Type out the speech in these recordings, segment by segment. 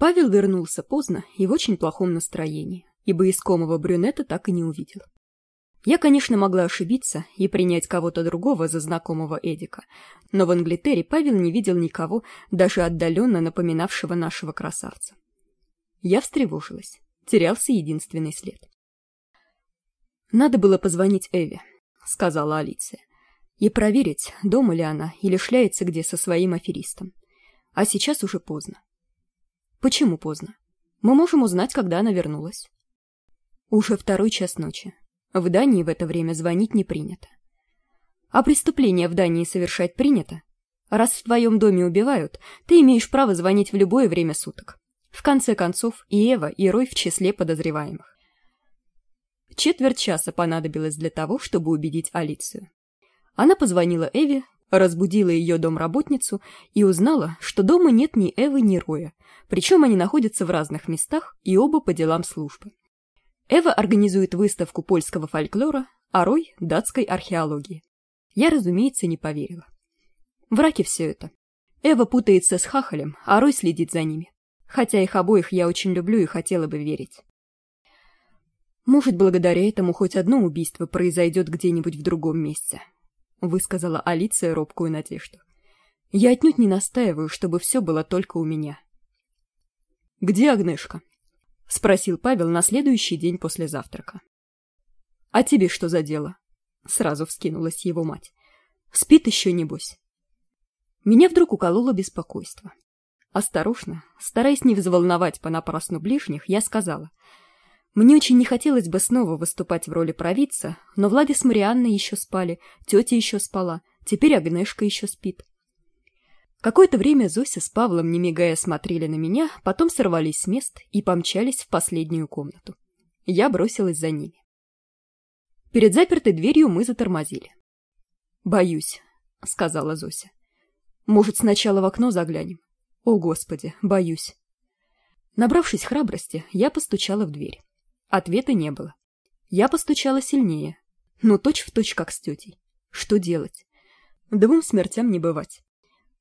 павел вернулся поздно и в очень плохом настроении ибо искомого брюнета так и не увидел. Я конечно могла ошибиться и принять кого то другого за знакомого эдика но в англитере павел не видел никого даже отдаленно напоминавшего нашего красавца. Я встревожилась терялся единственный след. Надо было позвонить эве сказала алиция и проверить дома ли она или шляется где со своим аферистом. А сейчас уже поздно почему поздно? Мы можем узнать когда она вернулась. Уже второй час ночи. В дании в это время звонить не принято. А преступление в дании совершать принято? Раз в твоем доме убивают ты имеешь право звонить в любое время суток. В конце концов и эва и рой в числе подозреваемых. Четверть часа понадобилось для того чтобы убедить алицию. Она позвонила эве разбудила ее домработницу и узнала что дома нет ни эвы ни роя. Причем они находятся в разных местах и оба по делам службы. Эва организует выставку польского фольклора а рой датской археологии. Я разумеется не поверила. Враки все это. Эва путается с хахалем а рой следит за ними. Хотя их обоих я очень люблю и хотела бы верить. Может благодаря этому хоть одно убийство произойдет где нибудь в другом месте высказала алиция робкую надежду. Я отнюдь не настаиваю чтобы все было только у меня где агнешка спросил павел на следующий день после завтрака. А тебе что за дело сразу вскинулась его мать. Спит еще небось? Меня вдруг укололо беспокойство. Осторожно стараясь не взволновать понапрасну ближних я сказала мне очень не хотелось бы снова выступать в роли провидца но влади с марианной еще спали тетя еще спала теперь агнешка еще спит. Какое-то время зося с павлом не мигая смотрели на меня потом сорвались с мест и помчались в последнюю комнату. Я бросилась за ними. Перед запертой дверью мы затормозили. Боюсь сказала зося. Может сначала в окно заглянем? О господи боюсь набравшись храбрости я постучала в дверь ответа не было. Я постучала сильнее но точь в точь как с тетей. Что делать? Двум смертям не бывать.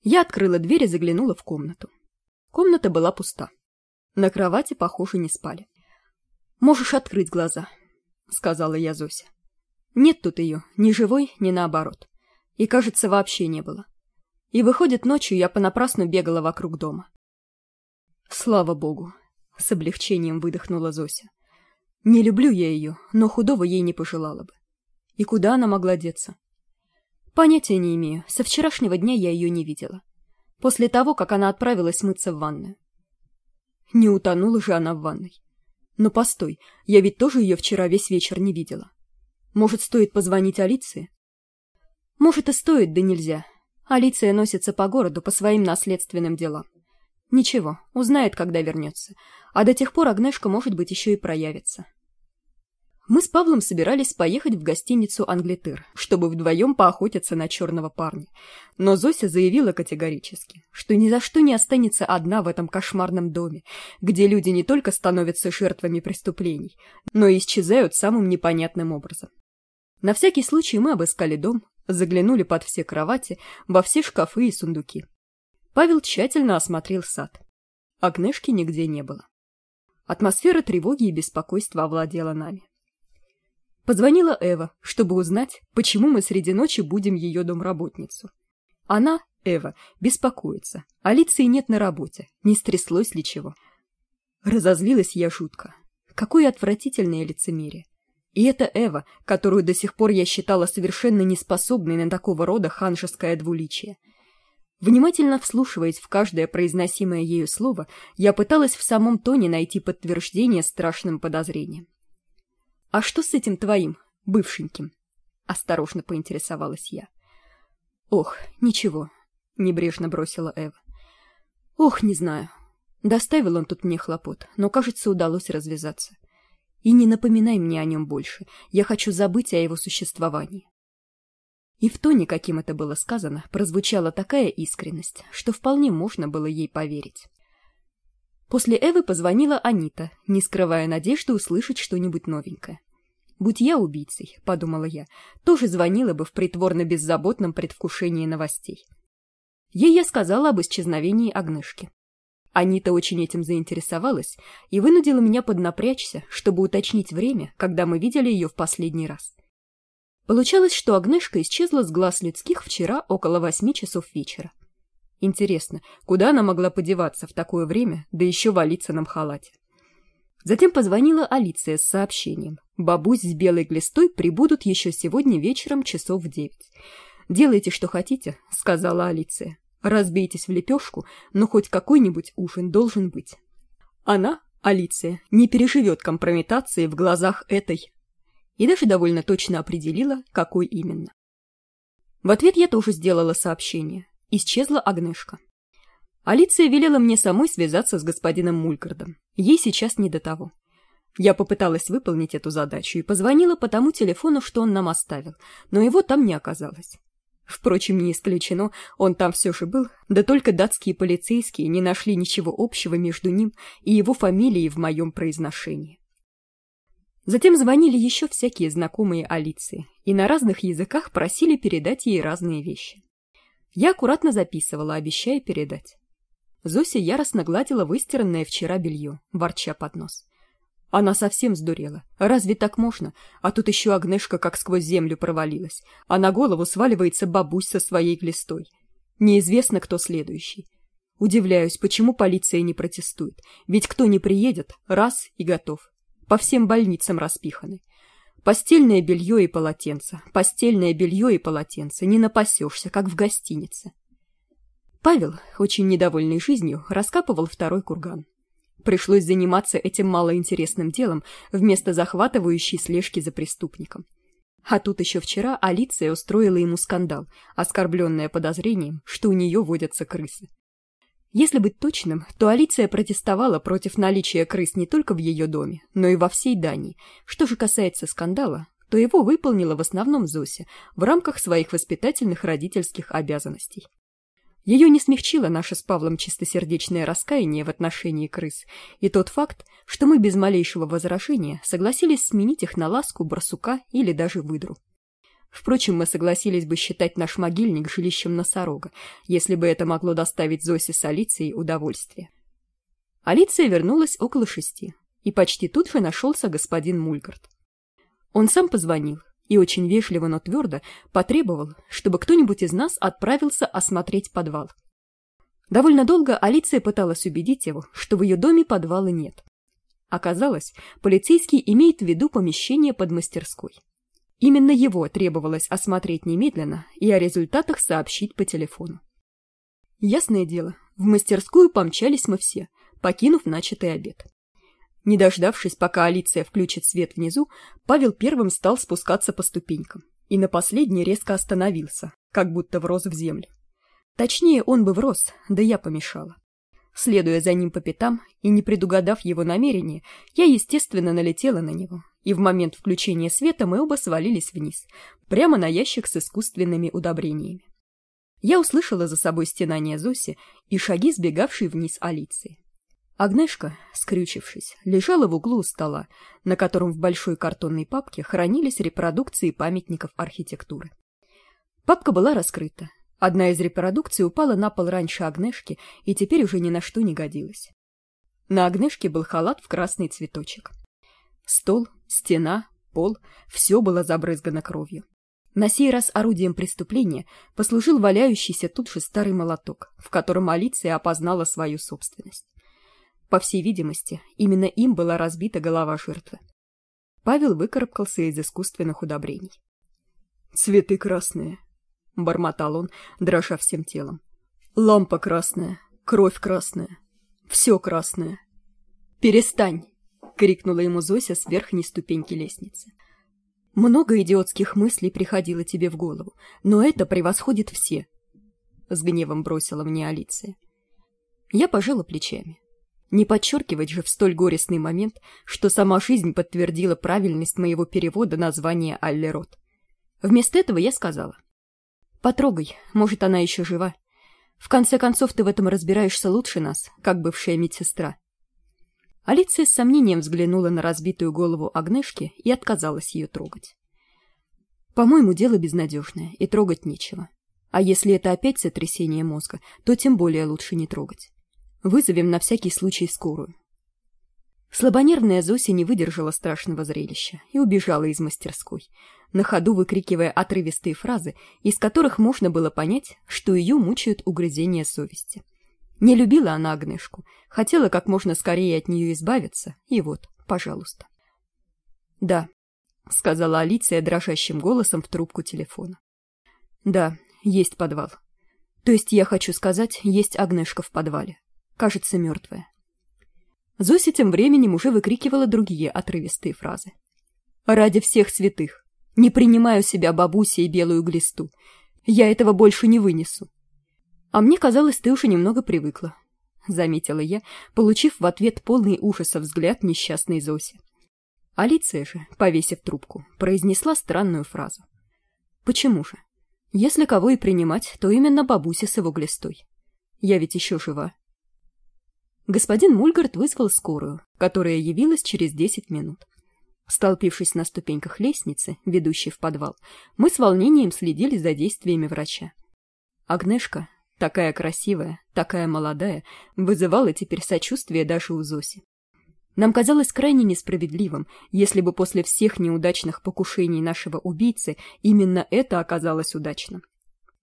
Я открыла дверь и заглянула в комнату. Комната была пуста. На кровати похоже не спали. Можешь открыть глаза сказала я зося нет тут ее ни живой ни наоборот. И кажется вообще не было. И выходит ночью я понапрасну бегала вокруг дома слава богу с облегчением выдохнула зося не люблю я ее но худого ей не пожелала бы. И куда она могла деться? Понятия не имею. Со вчерашнего дня я ее не видела. После того как она отправилась мыться в ванную. Не утонула же она в ванной. Но постой я ведь тоже ее вчера весь вечер не видела. Может стоит позвонить алиции? Может и стоит да нельзя. Алиция носится по городу по своим наследственным делам ничего узнает когда вернется. А до тех пор агнешка может быть еще и проявится. Мы с павлом собирались поехать в гостиницу англитер чтобы вдвоем поохотиться на черного парня. Но зося заявила категорически что ни за что не останется одна в этом кошмарном доме где люди не только становятся жертвами преступлений но и исчезают самым непонятным образом. На всякий случай мы обыскали дом заглянули под все кровати во все шкафы и сундуки павел тщательно осмотрел сад. Агнешки нигде не было. Атмосфера тревоги и беспокойства овладела нами. Позвонила эва чтобы узнать почему мы среди ночи будем ее домработницу. Она эва беспокоится. Алиции нет на работе. Не стряслось ли чего? Разозлилась я жутко. Какое отвратительное лицемерие. И это эва которую до сих пор я считала совершенно неспособной на такого рода ханжеское двуличие внимательно вслушиваясь в каждое произносимое ею слово я пыталась в самом тоне найти подтверждение страшным подозрениям. А что с этим твоим бывшеньким осторожно поинтересовалась я. Ох ничего небрежно бросила эва. Ох не знаю. Доставил он тут мне хлопот но кажется удалось развязаться. И не напоминай мне о нем больше. Я хочу забыть о его существовании и в тоне каким это было сказано прозвучала такая искренность что вполне можно было ей поверить. После эвы позвонила анита не скрывая надежды услышать что нибудь новенькое. Будь я убийцей подумала я тоже звонила бы в притворно беззаботном предвкушении новостей ей я сказала об исчезновении огнышки Анита очень этим заинтересовалась и вынудила меня поднапрячься, чтобы уточнить время, когда мы видели ее в последний раз. Получалось, что Агнешка исчезла с глаз людских вчера около восьми часов вечера. Интересно, куда она могла подеваться в такое время, да еще в Алицыном халате? Затем позвонила Алиция с сообщением. Бабусь с белой глистой прибудут еще сегодня вечером часов в девять. «Делайте, что хотите», — сказала Алиция. «Разбейтесь в лепешку, но хоть какой-нибудь ужин должен быть». Она, Алиция, не переживет компрометации в глазах этой. И даже довольно точно определила, какой именно. В ответ я тоже сделала сообщение. Исчезла Агнешка. Алиция велела мне самой связаться с господином Мулькардом. Ей сейчас не до того. Я попыталась выполнить эту задачу и позвонила по тому телефону, что он нам оставил, но его там не оказалось. Впрочем, не исключено, он там все же был, да только датские полицейские не нашли ничего общего между ним и его фамилией в моем произношении. Затем звонили еще всякие знакомые Алиции и на разных языках просили передать ей разные вещи. Я аккуратно записывала, обещая передать. Зося яростно гладила выстиранное вчера белье, ворча под нос. Она совсем сдурела. Разве так можно? А тут еще Агнешка как сквозь землю провалилась, а на голову сваливается бабусь со своей глистой. Неизвестно, кто следующий. Удивляюсь, почему полиция не протестует. Ведь кто не приедет, раз и готов. По всем больницам распиханы. Постельное белье и полотенце, постельное белье и полотенце, не напасешься, как в гостинице. Павел, очень недовольный жизнью, раскапывал второй курган. Пришлось заниматься этим малоинтересным делом вместо захватывающей слежки за преступником. А тут еще вчера Алиция устроила ему скандал, оскорбленная подозрением, что у нее водятся крысы. Если быть точным, то Алиция протестовала против наличия крыс не только в ее доме, но и во всей Дании. Что же касается скандала, то его выполнила в основном Зося в рамках своих воспитательных родительских обязанностей. Ее не смягчило наше с Павлом чистосердечное раскаяние в отношении крыс и тот факт, что мы без малейшего возражения согласились сменить их на ласку, барсука или даже выдру. Впрочем, мы согласились бы считать наш могильник жилищем носорога, если бы это могло доставить Зосе с Алицией удовольствие. Алиция вернулась около шести, и почти тут же нашелся господин Мульгард. Он сам позвонил и очень вежливо, но твердо потребовал, чтобы кто-нибудь из нас отправился осмотреть подвал. Довольно долго Алиция пыталась убедить его, что в ее доме подвала нет. Оказалось, полицейский имеет в виду помещение под мастерской. Именно его требовалось осмотреть немедленно и о результатах сообщить по телефону. Ясное дело, в мастерскую помчались мы все, покинув начатый обед. Не дождавшись, пока Алиция включит свет внизу, Павел первым стал спускаться по ступенькам и на последний резко остановился, как будто врос в землю. Точнее, он бы врос, да я помешала. Следуя за ним по пятам и не предугадав его намерения, я, естественно, налетела на него, и в момент включения света мы оба свалились вниз, прямо на ящик с искусственными удобрениями. Я услышала за собой стенание Зоси и шаги, сбегавшей вниз Алиции. Агнешка, скрючившись, лежала в углу у стола, на котором в большой картонной папке хранились репродукции памятников архитектуры. Папка была раскрыта. Одна из репродукций упала на пол раньше Агнешки и теперь уже ни на что не годилась. На Агнешке был халат в красный цветочек. Стол, стена, пол — все было забрызгано кровью. На сей раз орудием преступления послужил валяющийся тут же старый молоток, в котором Алиция опознала свою собственность. По всей видимости, именно им была разбита голова жертвы. Павел выкарабкался из искусственных удобрений. «Цветы красные», — бормотал он, дрожа всем телом. «Лампа красная, кровь красная, все красное». «Перестань!» Крикнула ему зося с верхней ступеньки лестницы. Много идиотских мыслей приходило тебе в голову но это превосходит все с гневом бросила мне алиция. Я пожала плечами. Не подчеркивать же в столь горестный момент что сама жизнь подтвердила правильность моего перевода названия аллерот. Вместо этого я сказала. Потрогай может она еще жива. В конце концов ты в этом разбираешься лучше нас как бывшая медсестра Алиция с сомнением взглянула на разбитую голову Агнешки и отказалась ее трогать. «По-моему, дело безнадежное, и трогать нечего. А если это опять сотрясение мозга, то тем более лучше не трогать. вызовем на всякий случай скорую слабонервная зося не выдержала страшного зрелища и убежала из мастерской на ходу выкрикивая отрывистые фразы из которых можно было понять что ее мучают угрызения совести не любила она агнешку хотела как можно скорее от нее избавиться и вот пожалуйста. Да сказала алиция дрожащим голосом в трубку телефона. Да есть подвал. То есть я хочу сказать есть агнешка в подвале. Кажется мертвая зося тем временем уже выкрикивала другие отрывистые фразы. Ради всех святых! Не принимаю себя бабуся и белую глисту. Я этого больше не вынесу а мне казалось ты уже немного привыкла заметила я получив в ответ полный ужаса взгляд несчастной зоси. Алиция же повесив трубку произнесла странную фразу. Почему же? Если кого и принимать то именно бабуся с его глистой. Я ведь еще жива господин мульгард вызвал скорую которая явилась через десять минут. Столпившись на ступеньках лестницы ведущей в подвал мы с волнением следили за действиями врача. Агнешка такая красивая такая молодая вызывала теперь сочувствие даже у зоси. Нам казалось крайне несправедливым если бы после всех неудачных покушений нашего убийцы именно это оказалось удачным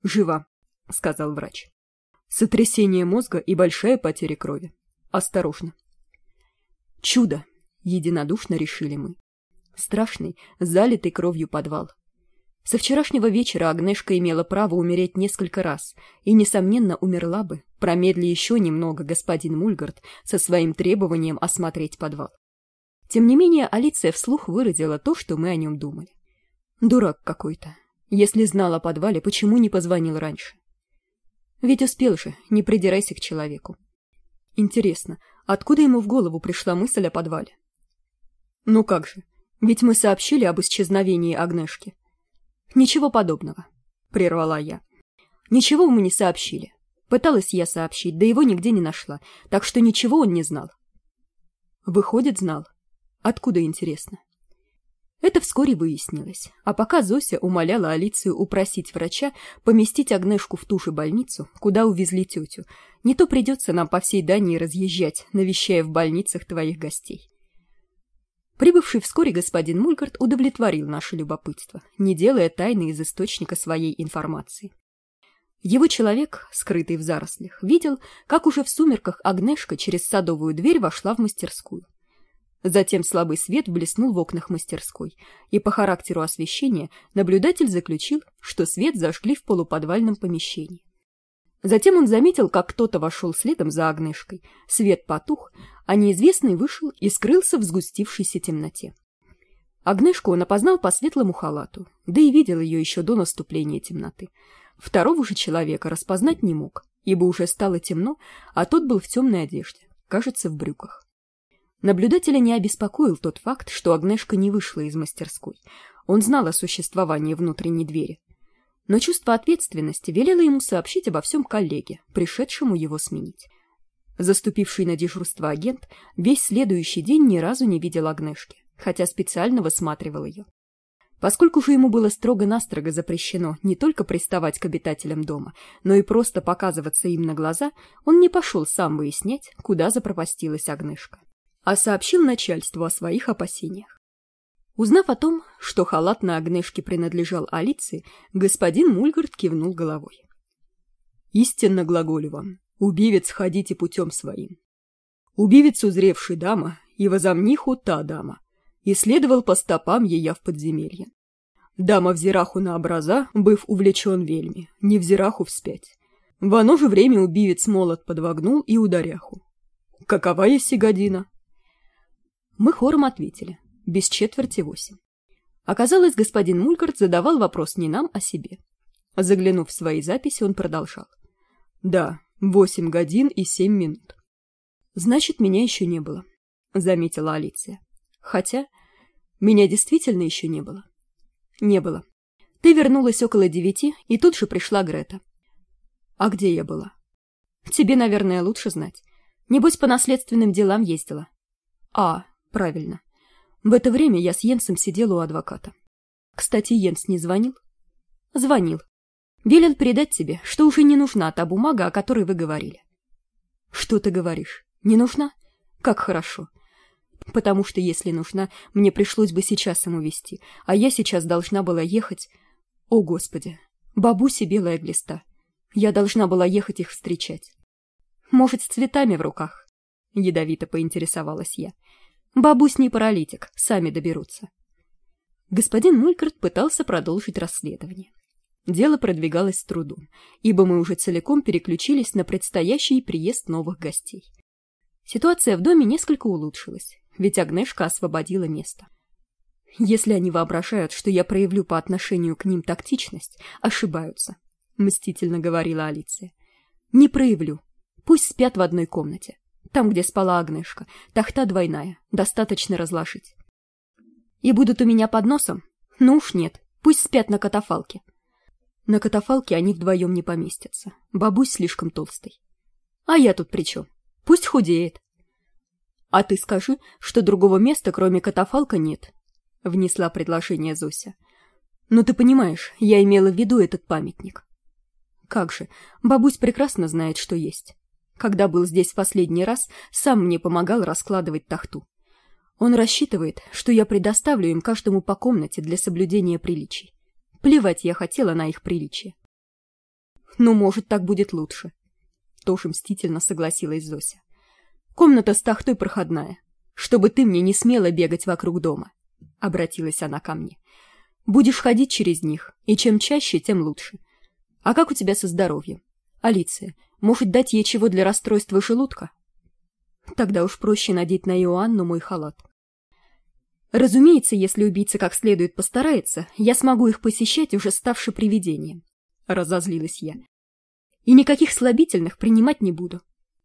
жива сказал врач. Сотрясение мозга и большая потеря крови. Осторожно чудо единодушно решили мы. Страшный залитый кровью подвал со вчерашнего вечера агнешка имела право умереть несколько раз и несомненно умерла бы. Промедли еще немного господин мульгард со своим требованием осмотреть подвал. Тем не менее алиция вслух выразила то что мы о нем думали. Дурак какой то если знал о подвале почему не позвонил раньше? Ведь успел же не придирайся к человеку интересно откуда ему в голову пришла мысль о подвале? Ну как же ведь мы сообщили об исчезновении агнешки ничего подобного прервала я. Ничего мы не сообщили. Пыталась я сообщить да его нигде не нашла так что ничего он не знал выходит знал. Откуда интересно? Это вскоре выяснилось а пока зося умоляла алицию упросить врача поместить агнешку в ту же больницу куда увезли тетю. Не то придется нам по всей дании разъезжать навещая в больницах твоих гостей прибывший вскоре господин мулькарт удовлетворил наше любопытство не делая тайны из источника своей информации. Его человек скрытый в зарослях видел как уже в сумерках агнешка через садовую дверь вошла в мастерскую. Затем слабый свет блеснул в окнах мастерской и по характеру освещения наблюдатель заключил что свет зажгли в полуподвальном помещении затем он заметил как кто то вошел следом за огнышкой свет потух а неизвестный вышел и скрылся в сгустившейся темноте. Огнышку он опознал по светлому халату да и видел ее еще до наступления темноты. Второго же человека распознать не мог ибо уже стало темно а тот был в темной одежде кажется в брюках. Наблюдателя не обеспокоил тот факт что агнешка не вышла из мастерской. Он знал о существовании внутренней двери но чувство ответственности велело ему сообщить обо всем коллеге пришедшему его сменить. Заступивший на дежурство агент весь следующий день ни разу не видел агнешки хотя специально высматривал ее. Поскольку же ему было строго настрого запрещено не только приставать к обитателям дома но и просто показываться им на глаза он не пошел сам выяснять куда запропастилась агнешка а сообщил начальству о своих опасениях узнав о том что халат на агнешке принадлежал алиции господин мульгард кивнул головой. Истинно глаголю вам убивец ходите путем своим. Убивец узревший дама и возомниху та дама и следовал по стопам ея в подземелье. Дама взираху на образа быв увлечен вельми не взираху вспять. В оно же время убивец молот подвогнул и ударяху. Какова есть година мы хором ответили без четверти восемь. Оказалось господин мулькарт задавал вопрос не нам а себе. Заглянув в свои записи он продолжал. Да восемь годин и семь минут значит меня еще не было заметила алиция. Хотя меня действительно еще не было не было. Ты вернулась около девяти и тут же пришла грета а где я была? Тебе наверное лучше знать. Небось по наследственным делам ездила а правильно в это время я с йенсом сидела у адвоката. Кстати йенс не звонил? Звонил. Велел передать тебе что уже не нужна та бумага о которой вы говорили. Что ты говоришь? Не нужна? Как хорошо. Потому что если нужна мне пришлось бы сейчас ему вести а я сейчас должна была ехать. О господи! Бабуси белая глиста. Я должна была ехать их встречать. Может с цветами в руках? Ядовито поинтересовалась я бабусь не паралитик сами доберутся. Господин мулькарт пытался продолжить расследование. Дело продвигалось с трудом ибо мы уже целиком переключились на предстоящий приезд новых гостей. Ситуация в доме несколько улучшилась ведь агнешка освободила место. Если они воображают что я проявлю по отношению к ним тактичность ошибаются мстительно говорила алиция. Не проявлю. Пусть спят в одной комнате там где спала агнешка. Тахта двойная. Достаточно разложить. И будут у меня под носом? Ну уж нет. Пусть спят на катафалке. На катафалке они вдвоем не поместятся. Бабусь слишком толстый а я тут при чем пусть худеет. А ты скажи что другого места кроме катафалка нет внесла предложение зося. Ну ты понимаешь я имела в виду этот памятник. Как же? Бабусь прекрасно знает что есть когда был здесь в последний раз сам мне помогал раскладывать тахту. Он рассчитывает что я предоставлю им каждому по комнате для соблюдения приличий. Плевать я хотела на их приличие. Ну может так будет лучше. Тоже мстительно согласилась зося. Комната с тахтой проходная чтобы ты мне не смела бегать вокруг дома обратилась она ко мне. Будешь ходить через них и чем чаще тем лучше. А как у тебя со здоровьем? Алиция может дать ей чего для расстройства желудка? Тогда уж проще надеть на иоанну мой халат. Разумеется если убийца как следует постарается я смогу их посещать уже ставши привидением разозлилась я. И никаких слабительных принимать не буду.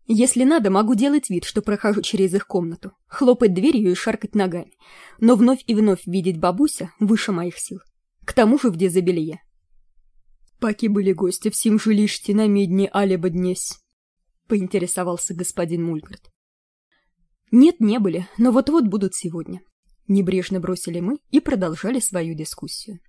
Если надо могу делать вид что прохожу через их комнату хлопать дверью и шаркать ногами. Но вновь и вновь видеть бабуся выше моих сил. К тому же в дезабелье паки были гости в сим жилиште на медне алеба днесь поинтересовался господин мульгард нет не были но вот вот будут сегодня небрежно бросили мы и продолжали свою дискуссию